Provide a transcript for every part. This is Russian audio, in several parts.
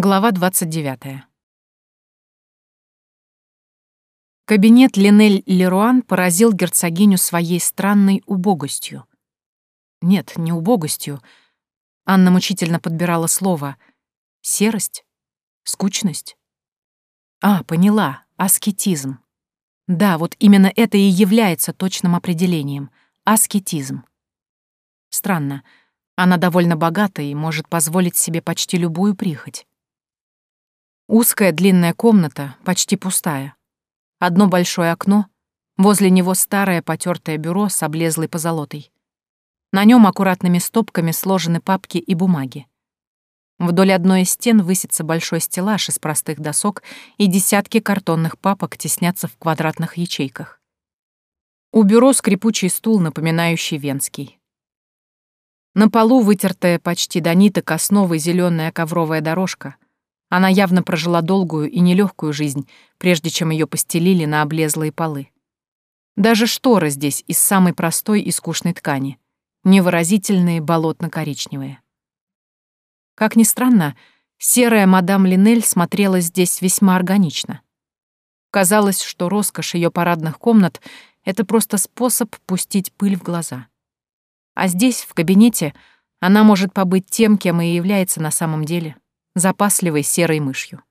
Глава 29. Кабинет Линель Леруан поразил герцогиню своей странной убогостью. Нет, не убогостью. Анна мучительно подбирала слово. Серость? Скучность? А, поняла. Аскетизм. Да, вот именно это и является точным определением. Аскетизм. Странно. Она довольно богата и может позволить себе почти любую прихоть. Узкая длинная комната, почти пустая. Одно большое окно, возле него старое потертое бюро с облезлой позолотой. На нем аккуратными стопками сложены папки и бумаги. Вдоль одной из стен высится большой стеллаж из простых досок, и десятки картонных папок теснятся в квадратных ячейках. У бюро скрипучий стул, напоминающий венский. На полу вытертая почти до ниток основы зеленая ковровая дорожка — она явно прожила долгую и нелегкую жизнь, прежде чем ее постелили на облезлые полы. Даже шторы здесь из самой простой и скучной ткани, невыразительные болотно-коричневые. Как ни странно, серая мадам Линель смотрелась здесь весьма органично. Казалось, что роскошь ее парадных комнат — это просто способ пустить пыль в глаза. А здесь, в кабинете, она может побыть тем, кем и является на самом деле — запасливой серой мышью.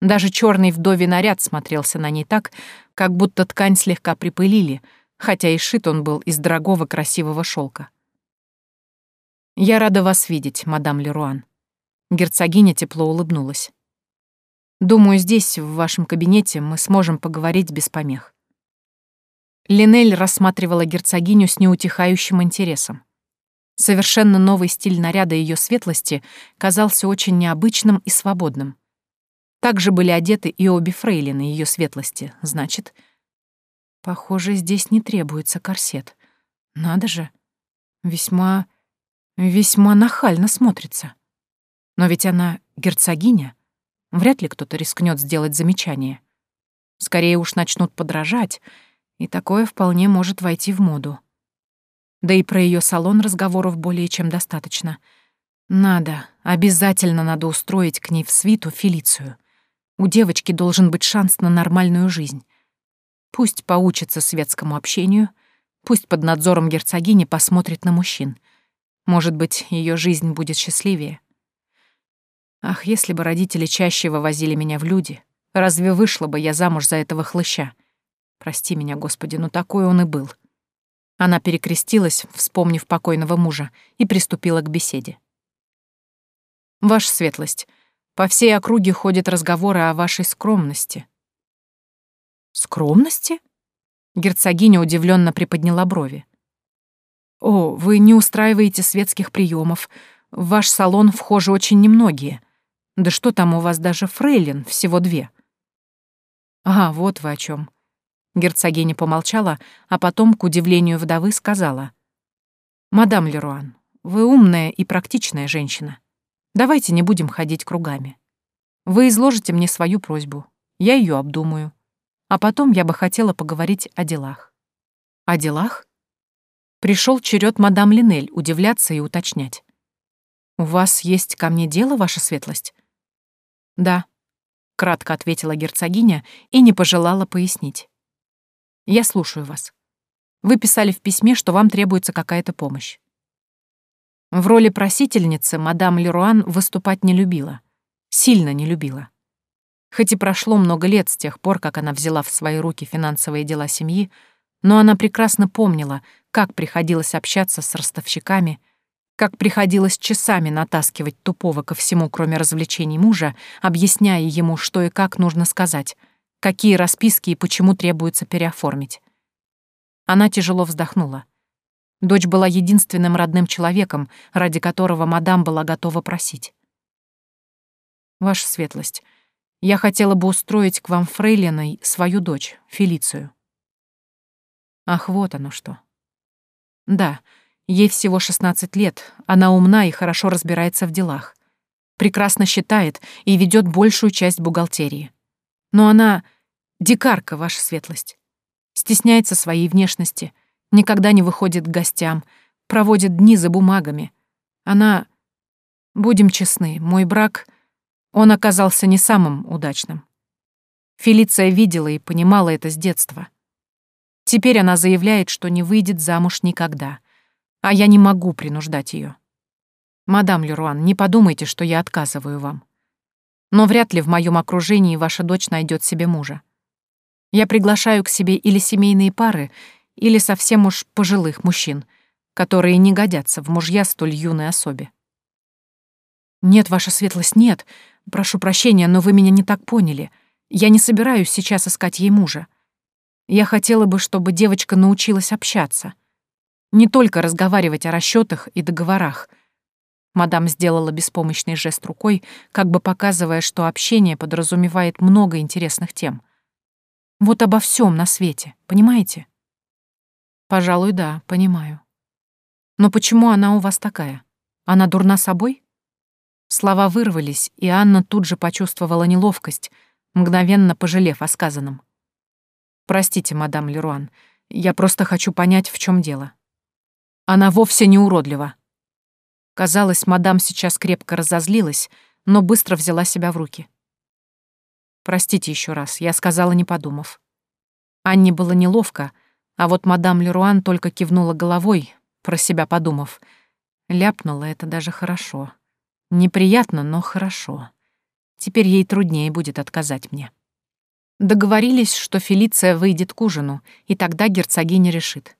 Даже черный вдовий наряд смотрелся на ней так, как будто ткань слегка припылили, хотя и шит он был из дорогого красивого шелка. «Я рада вас видеть, мадам Леруан». Герцогиня тепло улыбнулась. «Думаю, здесь, в вашем кабинете, мы сможем поговорить без помех». Линель рассматривала герцогиню с неутихающим интересом. Совершенно новый стиль наряда ее светлости казался очень необычным и свободным. Также были одеты и обе фрейлины ее светлости, значит... Похоже, здесь не требуется корсет. Надо же. Весьма... весьма нахально смотрится. Но ведь она герцогиня. Вряд ли кто-то рискнет сделать замечание. Скорее уж начнут подражать, и такое вполне может войти в моду. Да и про ее салон разговоров более чем достаточно. Надо, обязательно надо устроить к ней в свиту Фелицию. У девочки должен быть шанс на нормальную жизнь. Пусть поучится светскому общению, пусть под надзором герцогини посмотрит на мужчин. Может быть, ее жизнь будет счастливее. Ах, если бы родители чаще вывозили меня в люди, разве вышла бы я замуж за этого хлыща? Прости меня, Господи, но такой он и был. Она перекрестилась, вспомнив покойного мужа, и приступила к беседе. «Ваша светлость, по всей округе ходят разговоры о вашей скромности». «Скромности?» Герцогиня удивленно приподняла брови. «О, вы не устраиваете светских приемов. В ваш салон вхожи очень немногие. Да что там у вас даже фрейлин, всего две». «А, вот вы о чем. Герцогиня помолчала, а потом, к удивлению вдовы, сказала. «Мадам Леруан, вы умная и практичная женщина. Давайте не будем ходить кругами. Вы изложите мне свою просьбу, я ее обдумаю. А потом я бы хотела поговорить о делах». «О делах?» Пришел черед мадам Линель удивляться и уточнять. «У вас есть ко мне дело, ваша светлость?» «Да», — кратко ответила герцогиня и не пожелала пояснить. Я слушаю вас. Вы писали в письме, что вам требуется какая-то помощь. В роли просительницы мадам Леруан выступать не любила. Сильно не любила. Хоть и прошло много лет с тех пор, как она взяла в свои руки финансовые дела семьи, но она прекрасно помнила, как приходилось общаться с ростовщиками, как приходилось часами натаскивать тупого ко всему, кроме развлечений мужа, объясняя ему, что и как нужно сказать — какие расписки и почему требуется переоформить. Она тяжело вздохнула. Дочь была единственным родным человеком, ради которого мадам была готова просить. «Ваша светлость, я хотела бы устроить к вам фрейлиной свою дочь, Фелицию». Ах, вот оно что. Да, ей всего 16 лет, она умна и хорошо разбирается в делах. Прекрасно считает и ведет большую часть бухгалтерии. Но она дикарка, ваша светлость. Стесняется своей внешности, никогда не выходит к гостям, проводит дни за бумагами. Она... Будем честны, мой брак... Он оказался не самым удачным. Фелиция видела и понимала это с детства. Теперь она заявляет, что не выйдет замуж никогда, а я не могу принуждать ее. Мадам Леруан, не подумайте, что я отказываю вам. Но вряд ли в моем окружении ваша дочь найдет себе мужа. Я приглашаю к себе или семейные пары, или совсем уж пожилых мужчин, которые не годятся в мужья столь юной особе. Нет, ваша светлость, нет. Прошу прощения, но вы меня не так поняли. Я не собираюсь сейчас искать ей мужа. Я хотела бы, чтобы девочка научилась общаться. Не только разговаривать о расчетах и договорах. Мадам сделала беспомощный жест рукой, как бы показывая, что общение подразумевает много интересных тем. Вот обо всем на свете, понимаете? Пожалуй, да, понимаю. Но почему она у вас такая? Она дурна собой? Слова вырвались, и Анна тут же почувствовала неловкость, мгновенно пожалев о сказанном. «Простите, мадам Леруан, я просто хочу понять, в чем дело. Она вовсе не уродлива». Казалось, мадам сейчас крепко разозлилась, но быстро взяла себя в руки. «Простите еще раз, я сказала, не подумав». Анне было неловко, а вот мадам Леруан только кивнула головой, про себя подумав. Ляпнула это даже хорошо. Неприятно, но хорошо. Теперь ей труднее будет отказать мне. Договорились, что Фелиция выйдет к ужину, и тогда герцогиня решит.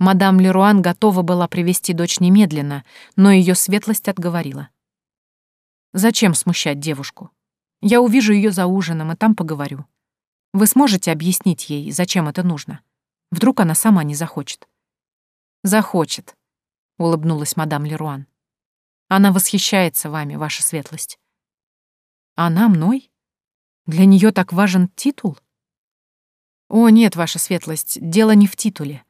Мадам Леруан готова была привести дочь немедленно, но ее светлость отговорила. «Зачем смущать девушку? Я увижу ее за ужином, и там поговорю. Вы сможете объяснить ей, зачем это нужно? Вдруг она сама не захочет?» «Захочет», — улыбнулась мадам Леруан. Она восхищается вами, ваша светлость. Она мной? Для нее так важен титул? О, нет, ваша светлость, дело не в титуле.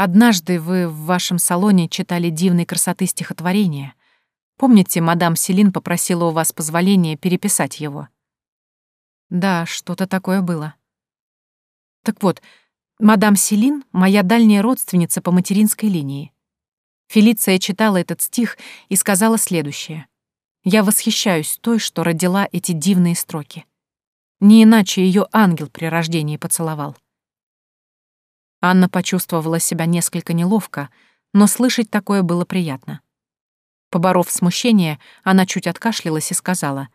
Однажды вы в вашем салоне читали дивной красоты стихотворения. Помните, мадам Селин попросила у вас позволения переписать его? Да, что-то такое было. Так вот, мадам Селин — моя дальняя родственница по материнской линии. Фелиция читала этот стих и сказала следующее. «Я восхищаюсь той, что родила эти дивные строки. Не иначе ее ангел при рождении поцеловал». Анна почувствовала себя несколько неловко, но слышать такое было приятно. Поборов смущение, она чуть откашлялась и сказала,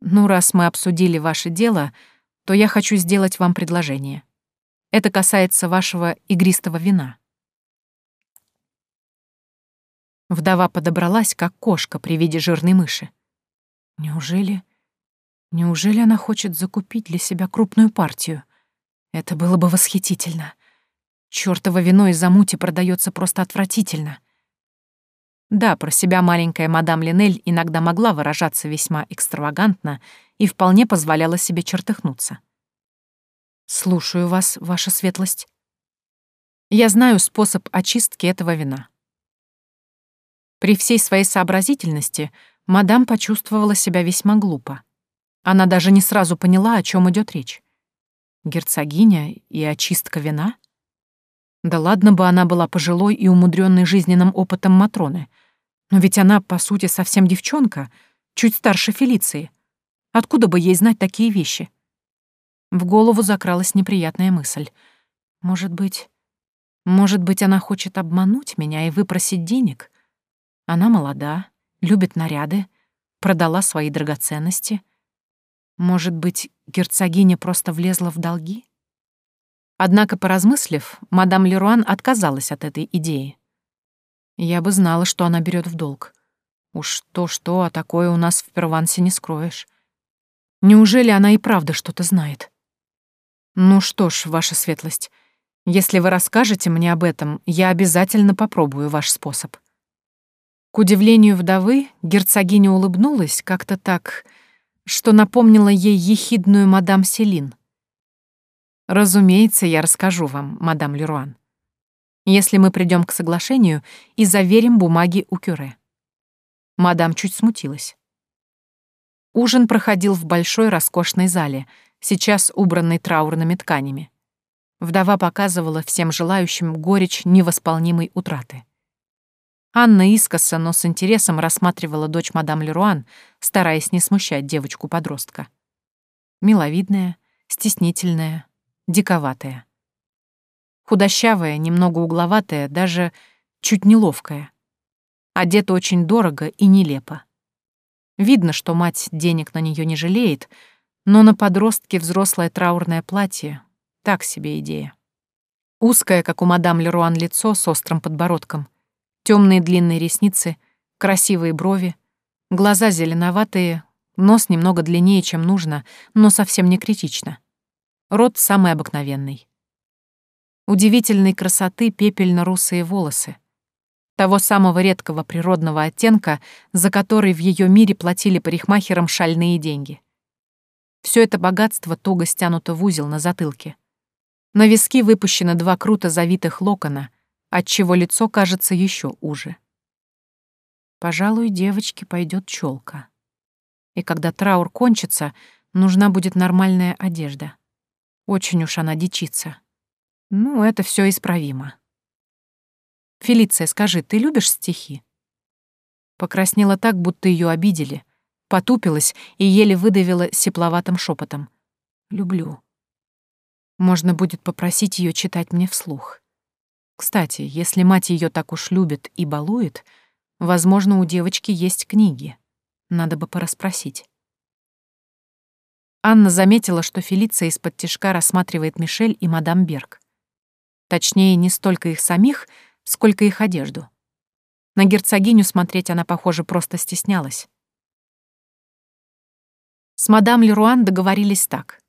«Ну, раз мы обсудили ваше дело, то я хочу сделать вам предложение. Это касается вашего игристого вина». Вдова подобралась, как кошка при виде жирной мыши. Неужели... Неужели она хочет закупить для себя крупную партию? Это было бы восхитительно. Чёртово вино из замути продается просто отвратительно. Да, про себя маленькая мадам Линель иногда могла выражаться весьма экстравагантно и вполне позволяла себе чертыхнуться. «Слушаю вас, ваша светлость. Я знаю способ очистки этого вина. При всей своей сообразительности мадам почувствовала себя весьма глупо. Она даже не сразу поняла, о чем идет речь. Герцогиня и очистка вина? Да ладно бы она была пожилой и умудренной жизненным опытом Матроны. Но ведь она, по сути, совсем девчонка, чуть старше Фелиции. Откуда бы ей знать такие вещи? В голову закралась неприятная мысль. Может быть... Может быть, она хочет обмануть меня и выпросить денег? Она молода, любит наряды, продала свои драгоценности. Может быть, герцогиня просто влезла в долги? Однако, поразмыслив, мадам Леруан отказалась от этой идеи. Я бы знала, что она берет в долг. Уж то-что, а такое у нас в Первансе не скроешь. Неужели она и правда что-то знает? Ну что ж, ваша светлость, если вы расскажете мне об этом, я обязательно попробую ваш способ. К удивлению вдовы, герцогиня улыбнулась как-то так, что напомнила ей ехидную мадам Селин. «Разумеется, я расскажу вам, мадам Леруан, если мы придем к соглашению и заверим бумаги у Кюре». Мадам чуть смутилась. Ужин проходил в большой роскошной зале, сейчас убранной траурными тканями. Вдова показывала всем желающим горечь невосполнимой утраты. Анна искоса, но с интересом рассматривала дочь мадам Леруан, стараясь не смущать девочку-подростка. Миловидная, стеснительная, диковатая. Худощавая, немного угловатая, даже чуть неловкая. Одета очень дорого и нелепо. Видно, что мать денег на нее не жалеет, но на подростке взрослое траурное платье — так себе идея. Узкое, как у мадам Леруан, лицо с острым подбородком, темные длинные ресницы, красивые брови, глаза зеленоватые, нос немного длиннее, чем нужно, но совсем не критично. Рот самый обыкновенный. Удивительной красоты пепельно-русые волосы. Того самого редкого природного оттенка, за который в ее мире платили парикмахерам шальные деньги. Все это богатство туго стянуто в узел на затылке. На виски выпущены два круто завитых локона, отчего лицо кажется еще уже. Пожалуй, девочке пойдет челка. И когда траур кончится, нужна будет нормальная одежда. Очень уж она дичится. Ну, это все исправимо. Фелиция, скажи, ты любишь стихи? Покраснела так, будто ее обидели, потупилась и еле выдавила сепловатым шепотом. Люблю. Можно будет попросить ее читать мне вслух. Кстати, если мать ее так уж любит и балует, возможно, у девочки есть книги. Надо бы порасспросить. Анна заметила, что Фелиция из-под тишка рассматривает Мишель и мадам Берг. Точнее, не столько их самих, сколько их одежду. На герцогиню смотреть она, похоже, просто стеснялась. С мадам Леруан договорились так.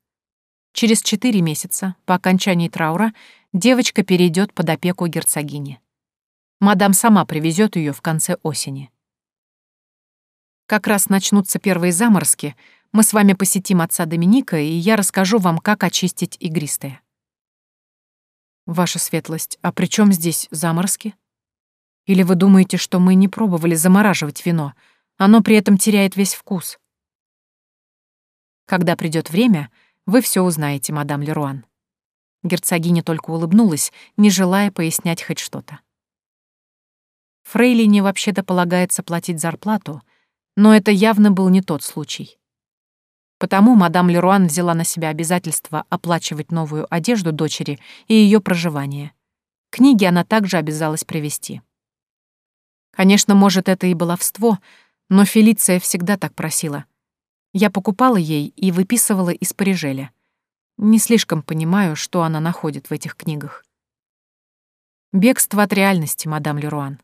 Через четыре месяца, по окончании траура, девочка перейдет под опеку герцогини. Мадам сама привезет ее в конце осени. Как раз начнутся первые заморозки, мы с вами посетим отца Доминика, и я расскажу вам, как очистить игристое. Ваша светлость, а при чем здесь заморозки? Или вы думаете, что мы не пробовали замораживать вино? Оно при этом теряет весь вкус. Когда придет время, вы все узнаете, мадам Леруан». Герцогиня только улыбнулась, не желая пояснять хоть что-то. Фрейлине вообще-то полагается платить зарплату, но это явно был не тот случай. Потому мадам Леруан взяла на себя обязательство оплачивать новую одежду дочери и ее проживание. Книги она также обязалась привезти. Конечно, может, это и баловство, но Фелиция всегда так просила — я покупала ей и выписывала из Парижеля. Не слишком понимаю, что она находит в этих книгах. Бегство от реальности, мадам Леруан.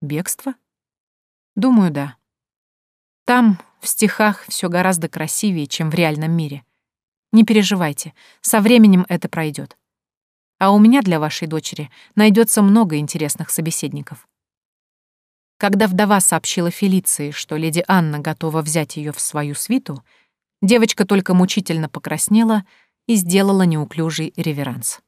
Бегство? Думаю, да. Там, в стихах, все гораздо красивее, чем в реальном мире. Не переживайте, со временем это пройдет. А у меня для вашей дочери найдется много интересных собеседников. Когда вдова сообщила Фелиции, что леди Анна готова взять ее в свою свиту, девочка только мучительно покраснела и сделала неуклюжий реверанс.